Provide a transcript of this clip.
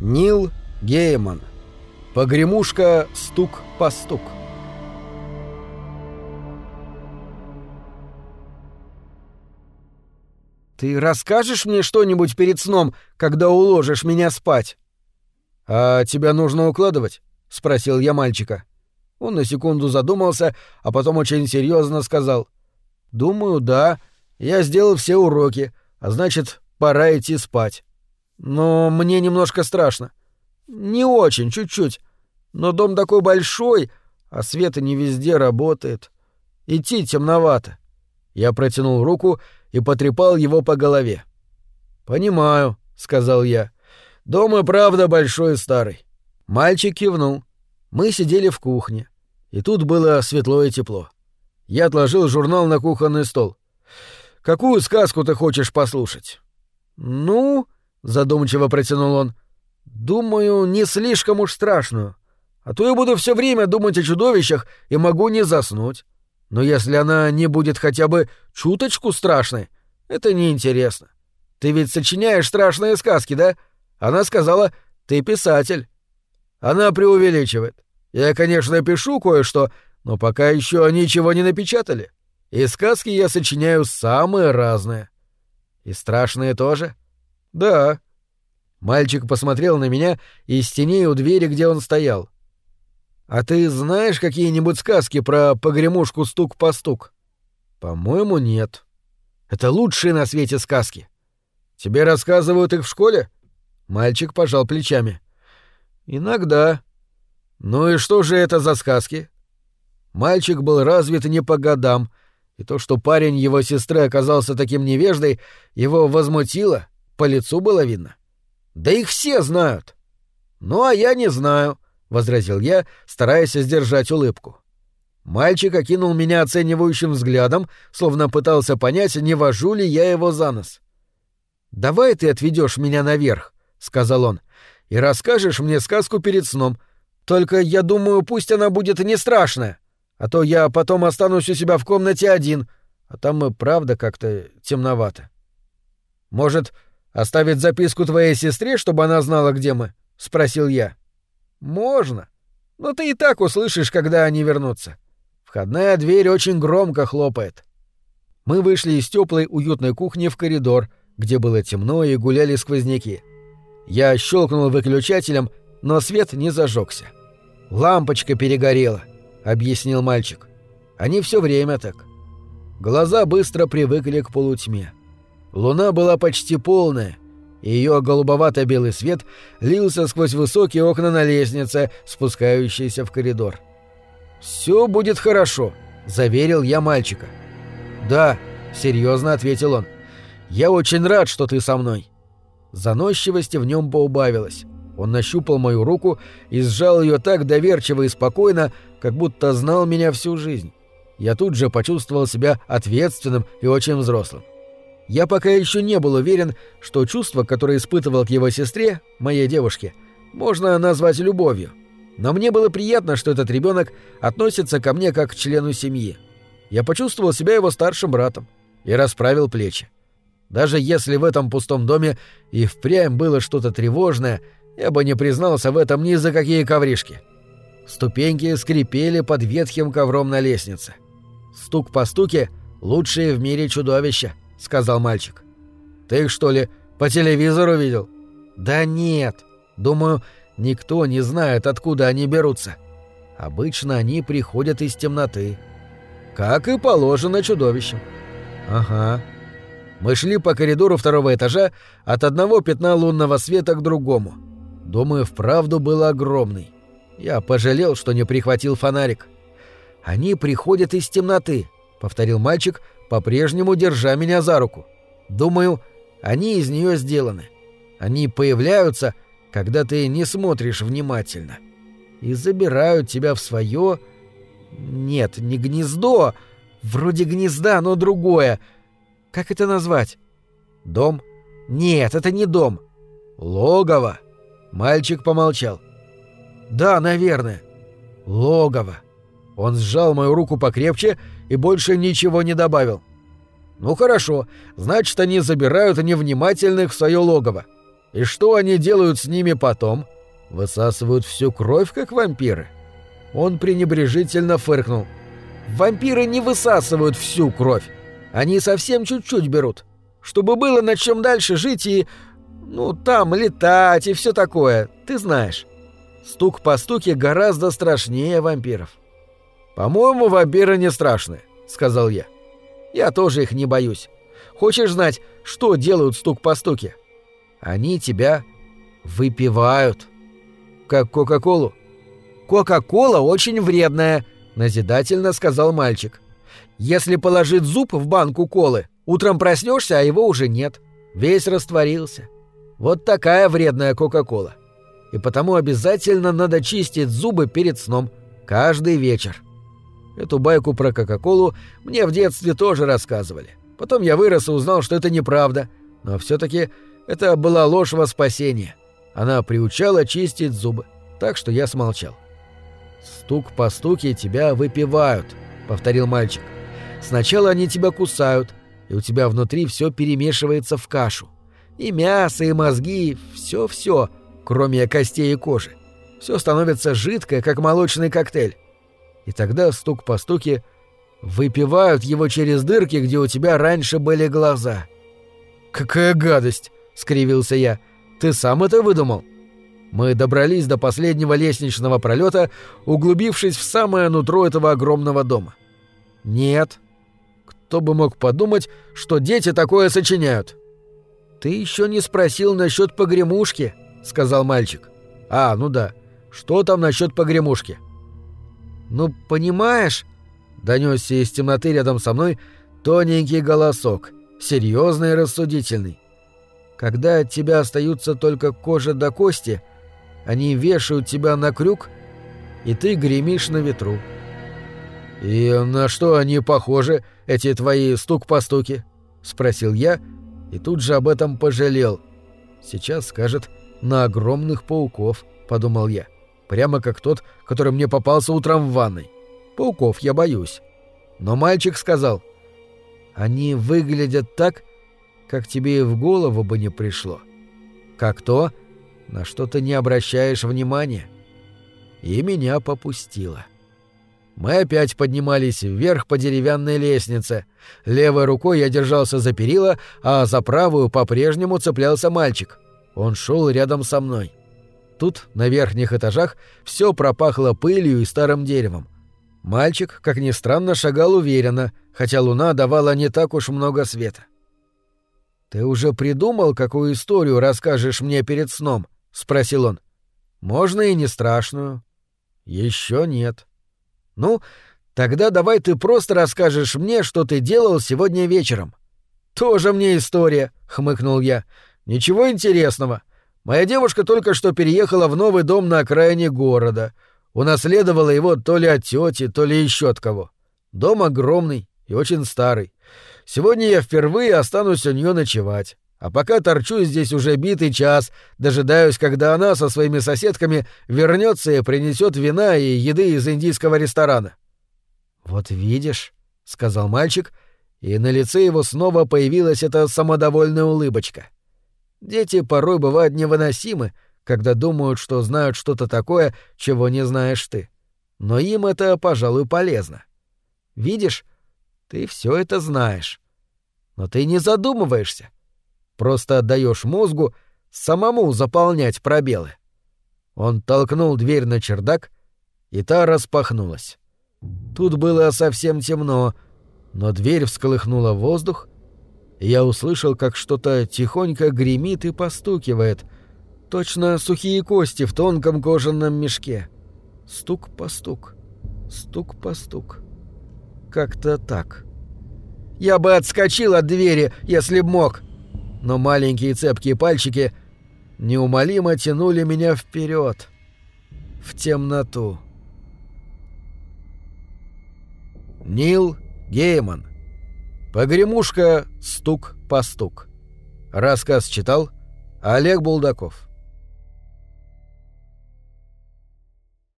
Нил Гейман. Погремушка стук по стук. Ты расскажешь мне что-нибудь перед сном, когда уложишь меня спать? А тебя нужно укладывать? спросил я мальчика. Он на секунду задумался, а потом очень серьезно сказал: "Думаю, да. Я сделал все уроки, а значит, пора идти спать. Но мне немножко страшно. Не очень, чуть-чуть. Но дом такой большой, а света не везде работает. Идти темновато. Я протянул руку и потрепал его по голове. «Понимаю», — сказал я. «Дом и правда большой и старый». Мальчик кивнул. Мы сидели в кухне. И тут было светло и тепло. Я отложил журнал на кухонный стол. «Какую сказку ты хочешь послушать?» «Ну...» — задумчиво протянул он. «Думаю, не слишком уж страшную. А то я буду все время думать о чудовищах и могу не заснуть. Но если она не будет хотя бы чуточку страшной, это неинтересно. Ты ведь сочиняешь страшные сказки, да? Она сказала, ты писатель. Она преувеличивает. Я, конечно, пишу кое-что, но пока еще ничего не напечатали. И сказки я сочиняю самые разные. И страшные тоже? Да. Мальчик посмотрел на меня из теней у двери, где он стоял. А ты знаешь какие-нибудь сказки про погремушку стук по стук? По-моему, нет. Это лучшие на свете сказки. Тебе рассказывают их в школе? Мальчик пожал плечами. Иногда. Ну и что же это за сказки? Мальчик был развит не по годам, и то, что парень его сестры оказался таким невеждой, его возмутило, по лицу было видно. Да их все знают. Ну а я не знаю. — возразил я, стараясь сдержать улыбку. Мальчик окинул меня оценивающим взглядом, словно пытался понять, не вожу ли я его за нос. «Давай ты отведешь меня наверх», — сказал он, — «и расскажешь мне сказку перед сном. Только, я думаю, пусть она будет не страшная, а то я потом останусь у себя в комнате один, а там и правда как-то темновато». «Может, оставить записку твоей сестре, чтобы она знала, где мы?» — спросил я. Можно. Но ты и так услышишь, когда они вернутся. Входная дверь очень громко хлопает. Мы вышли из теплой уютной кухни в коридор, где было темно и гуляли сквозняки. Я щелкнул выключателем, но свет не зажегся. Лампочка перегорела, объяснил мальчик. Они все время так. Глаза быстро привыкли к полутьме. Луна была почти полная, и ее голубовато-белый свет лился сквозь высокие окна на лестнице, спускающейся в коридор. «Все будет хорошо», — заверил я мальчика. «Да», — серьезно ответил он. «Я очень рад, что ты со мной». Заносчивости в нем поубавилось. Он нащупал мою руку и сжал ее так доверчиво и спокойно, как будто знал меня всю жизнь. Я тут же почувствовал себя ответственным и очень взрослым. Я пока еще не был уверен, что чувство, которое испытывал к его сестре, моей девушке, можно назвать любовью. Но мне было приятно, что этот ребенок относится ко мне как к члену семьи. Я почувствовал себя его старшим братом и расправил плечи. Даже если в этом пустом доме и впрямь было что-то тревожное, я бы не признался в этом ни за какие ковришки. Ступеньки скрипели под ветхим ковром на лестнице. Стук по стуке — лучшие в мире чудовища —— сказал мальчик. «Ты их, что ли, по телевизору видел?» «Да нет. Думаю, никто не знает, откуда они берутся. Обычно они приходят из темноты. Как и положено чудовищам». «Ага». Мы шли по коридору второго этажа от одного пятна лунного света к другому. И вправду был огромный. Я пожалел, что не прихватил фонарик. «Они приходят из темноты», — повторил мальчик, — по-прежнему держа меня за руку. Думаю, они из нее сделаны. Они появляются, когда ты не смотришь внимательно. И забирают тебя в свое... Нет, не гнездо. Вроде гнезда, но другое. Как это назвать? Дом? Нет, это не дом. Логово. Мальчик помолчал. Да, наверное. Логово. Он сжал мою руку покрепче и больше ничего не добавил. «Ну хорошо, значит, они забирают невнимательных в свое логово. И что они делают с ними потом? Высасывают всю кровь, как вампиры. Он пренебрежительно фыркнул. Вампиры не высасывают всю кровь. Они совсем чуть-чуть берут. Чтобы было над чем дальше жить и... Ну, там летать и все такое, ты знаешь. Стук по стуке гораздо страшнее вампиров. «По-моему, вампиры не страшны», — сказал я. «Я тоже их не боюсь. Хочешь знать, что делают стук по стуке? Они тебя выпивают. Как Кока-Колу. Кока-Кола очень вредная, назидательно сказал мальчик. Если положить зуб в банку колы, утром проснешься, а его уже нет. Весь растворился. Вот такая вредная Кока-Кола. И потому обязательно надо чистить зубы перед сном. Каждый вечер. Эту байку про Кока-Колу мне в детстве тоже рассказывали. Потом я вырос и узнал, что это неправда. Но все таки это была ложь во спасение. Она приучала чистить зубы. Так что я смолчал. «Стук по стуке тебя выпивают», — повторил мальчик. «Сначала они тебя кусают, и у тебя внутри все перемешивается в кашу. И мясо, и мозги, все-все, кроме костей и кожи. Все становится жидкое, как молочный коктейль. И тогда стук по стуке выпивают его через дырки, где у тебя раньше были глаза. «Какая гадость!» — скривился я. «Ты сам это выдумал?» Мы добрались до последнего лестничного пролета, углубившись в самое нутро этого огромного дома. «Нет. Кто бы мог подумать, что дети такое сочиняют?» «Ты еще не спросил насчет погремушки», — сказал мальчик. «А, ну да. Что там насчет погремушки?» «Ну, понимаешь...» — донесся из темноты рядом со мной тоненький голосок, серьезный и рассудительный. «Когда от тебя остаются только кожа до кости, они вешают тебя на крюк, и ты гремишь на ветру». «И на что они похожи, эти твои стук-постуки?» — спросил я, и тут же об этом пожалел. «Сейчас скажет на огромных пауков», — подумал я. — Прямо как тот, который мне попался утром в ванной. Пауков я боюсь. Но мальчик сказал, «Они выглядят так, как тебе и в голову бы не пришло. Как то, на что ты не обращаешь внимания». И меня попустило. Мы опять поднимались вверх по деревянной лестнице. Левой рукой я держался за перила, а за правую по-прежнему цеплялся мальчик. Он шел рядом со мной. Тут, на верхних этажах, все пропахло пылью и старым деревом. Мальчик, как ни странно, шагал уверенно, хотя луна давала не так уж много света. «Ты уже придумал, какую историю расскажешь мне перед сном?» — спросил он. «Можно и не страшную». Еще нет». «Ну, тогда давай ты просто расскажешь мне, что ты делал сегодня вечером». «Тоже мне история», — хмыкнул я. «Ничего интересного. Моя девушка только что переехала в новый дом на окраине города. Унаследовала его то ли от тети, то ли еще от кого. Дом огромный и очень старый. Сегодня я впервые останусь у нее ночевать. А пока торчу здесь уже битый час, дожидаюсь, когда она со своими соседками вернется и принесет вина и еды из индийского ресторана. Вот видишь, сказал мальчик, и на лице его снова появилась эта самодовольная улыбочка. Дети порой бывают невыносимы, когда думают, что знают что-то такое, чего не знаешь ты. Но им это, пожалуй, полезно. Видишь, ты все это знаешь. Но ты не задумываешься. Просто отдаешь мозгу самому заполнять пробелы. Он толкнул дверь на чердак, и та распахнулась. Тут было совсем темно, но дверь всколыхнула воздух, я услышал, как что-то тихонько гремит и постукивает. Точно сухие кости в тонком кожаном мешке. Стук по стук. Стук по стук. Как-то так. Я бы отскочил от двери, если б мог. Но маленькие цепкие пальчики неумолимо тянули меня вперед, в темноту. Нил Гейман Погремушка «Стук по стук». Рассказ читал Олег Булдаков.